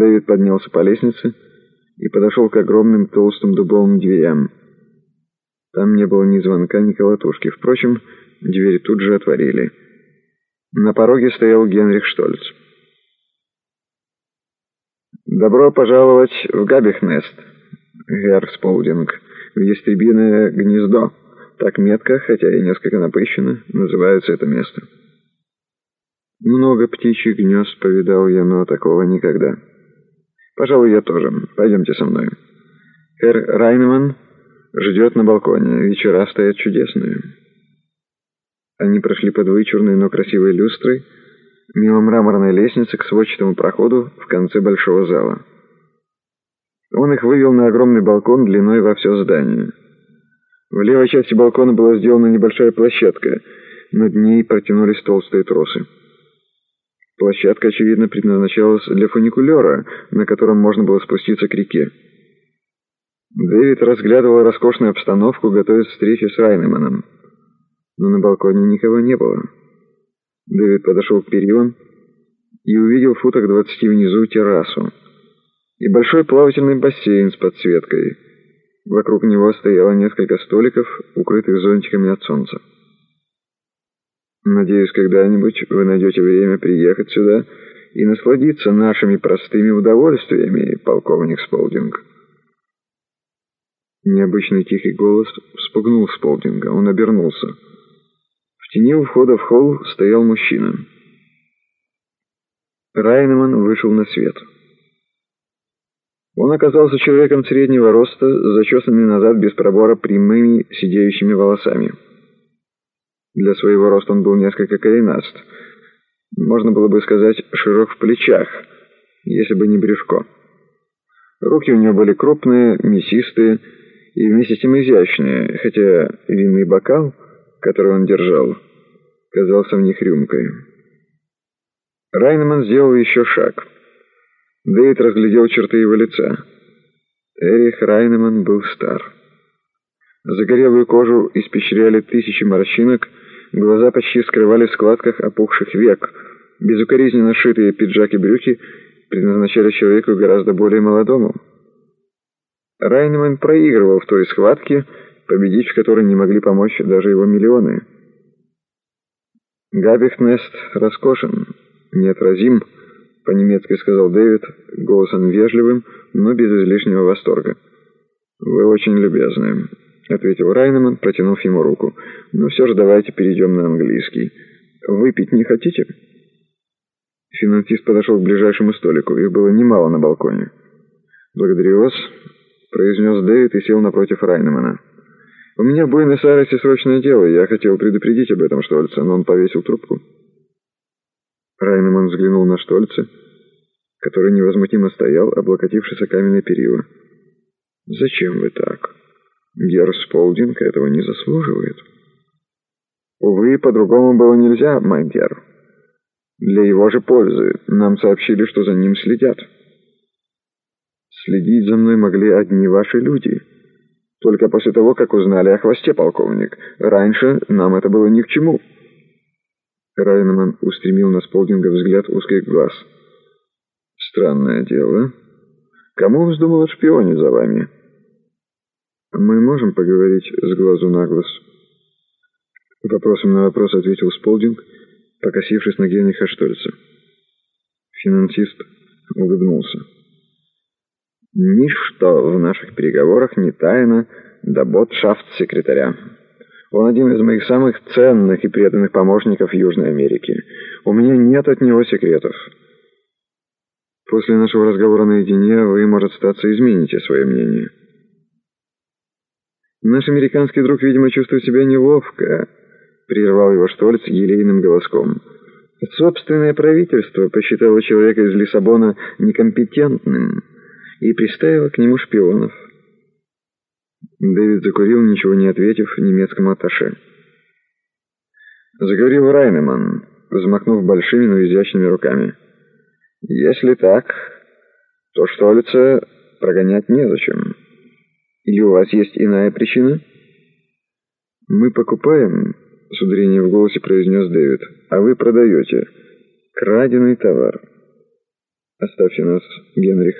Дэвид поднялся по лестнице и подошел к огромным толстым дубовым дверям. Там не было ни звонка, ни колотушки. Впрочем, двери тут же отворили. На пороге стоял Генрих Штольц. «Добро пожаловать в Габихнест, Герр Сполдинг, в ястребиное гнездо. Так метко, хотя и несколько напыщенно, называется это место». «Много птичьих гнезд повидал я, но такого никогда». «Пожалуй, я тоже. Пойдемте со мной». «Herr Райнеман ждет на балконе. Вечера стоят чудесные». Они прошли под вычурной, но красивой люстрой, мимо мраморной лестницы к сводчатому проходу в конце большого зала. Он их вывел на огромный балкон длиной во все здание. В левой части балкона была сделана небольшая площадка, над ней протянулись толстые тросы. Площадка, очевидно, предназначалась для фуникулера, на котором можно было спуститься к реке. Дэвид разглядывал роскошную обстановку, готовясь к встрече с Райнеманом. Но на балконе никого не было. Дэвид подошел к перилам и увидел в футах двадцати внизу террасу и большой плавательный бассейн с подсветкой. Вокруг него стояло несколько столиков, укрытых зонтиками от солнца. Надеюсь, когда-нибудь вы найдете время приехать сюда и насладиться нашими простыми удовольствиями, полковник Сполдинг. Необычный тихий голос вспугнул Сполдинга. Он обернулся. В тени у входа в холл стоял мужчина. Райнеман вышел на свет. Он оказался человеком среднего роста, зачесанными назад без пробора прямыми сидеющими волосами. Для своего роста он был несколько коренаст. Можно было бы сказать, широк в плечах, если бы не брюшко. Руки у него были крупные, мясистые и вместе с тем изящные, хотя винный бокал, который он держал, казался в них рюмкой. Райнеман сделал еще шаг. Дэвид разглядел черты его лица. Эрих Райнеман был стар. Загорелую кожу испещряли тысячи морщинок, глаза почти скрывали в складках опухших век. Безукоризненно сшитые пиджаки брюки предназначали человеку гораздо более молодому. Райнеман проигрывал в той схватке, победить в которой не могли помочь даже его миллионы. «Габихнест роскошен, неотразим», — по-немецки сказал Дэвид, голосом вежливым, но без излишнего восторга. «Вы очень любезны». — ответил Райнеман, протянув ему руку. «Но все же давайте перейдем на английский. Выпить не хотите?» Финансист подошел к ближайшему столику. Их было немало на балконе. «Благодарю вас», — произнес Дэвид и сел напротив Райнемана. «У меня в Буэнос-Айресе срочное дело, я хотел предупредить об этом Штольца, но он повесил трубку». Райнеман взглянул на Штольца, который невозмутимо стоял, облокотившись о каменное перила. «Зачем вы так?» Герр Сполдинг этого не заслуживает. Увы, по-другому было нельзя, мой Герр. Для его же пользы нам сообщили, что за ним следят. Следить за мной могли одни ваши люди. Только после того, как узнали о хвосте, полковник. Раньше нам это было ни к чему. Райнеман устремил на Сполдинга взгляд узких глаз. Странное дело. Кому вздумало шпионить за вами?» «Мы можем поговорить с глазу на глаз?» Вопросом на вопрос ответил Сполдинг, покосившись на Генриха Штольца. Финансист улыбнулся. «Ничто в наших переговорах не тайна до ботшафт-секретаря. Он один из моих самых ценных и преданных помощников Южной Америки. У меня нет от него секретов. После нашего разговора наедине вы, может, статься, измените свое мнение». «Наш американский друг, видимо, чувствует себя неловко», — прервал его Штольц елейным голоском. «Собственное правительство посчитало человека из Лиссабона некомпетентным и приставило к нему шпионов». Дэвид закурил, ничего не ответив немецкому атташе. Заговорил Райнеман, взмахнув большими, но изящными руками. «Если так, то Штольца прогонять незачем». Или у вас есть иная причина? Мы покупаем, с ударением в голосе произнес Дэвид, а вы продаете. Краденый товар. Оставьте нас, Генрих.